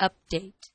update.